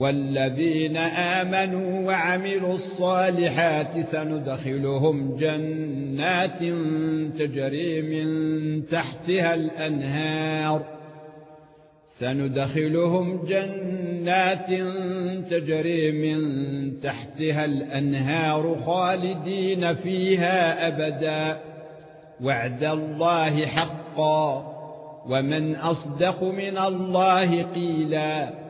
والذين آمنوا وعملوا الصالحات سندخلهم جنات تجري من تحتها الأنهار. سندخلهم جنات تجري من تحتها الأنهار خالدين فيها أبدا. وعد الله حقا. ومن أصدق من الله قيلا.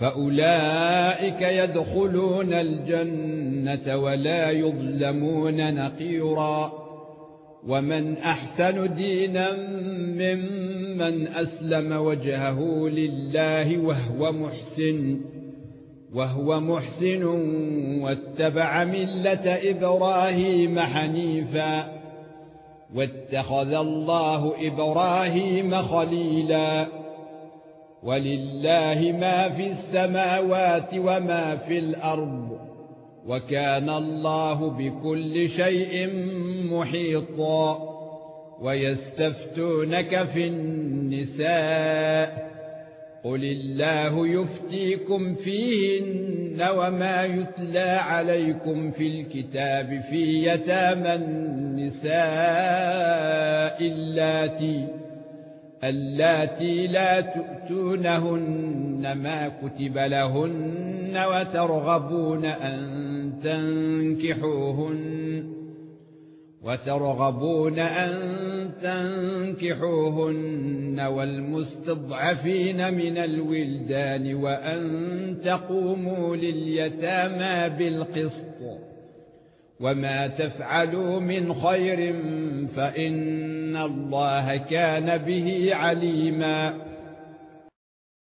فأولئك يدخلون الجنة ولا يظلمون نقيرا. ومن أحسن دينا ممن أسلم وجهه لله وهو محسن وهو محسن واتبع ملة إبراهيم حنيفا. واتخذ الله إبراهيم خليلا. ولله ما في السماوات وما في الأرض وكان الله بكل شيء محيطا ويستفتونك في النساء قل الله يفتيكم فيهن وما يتلى عليكم في الكتاب في يتامى النساء اللاتي اللاتي لا تؤتونهن ما كتب لهن وترغبون أن تنكحوهن وترغبون أن تنكحوهن والمستضعفين من الولدان وأن تقوموا لليتامى بالقسط وما تفعلوا من خير فإن الله كان به عليما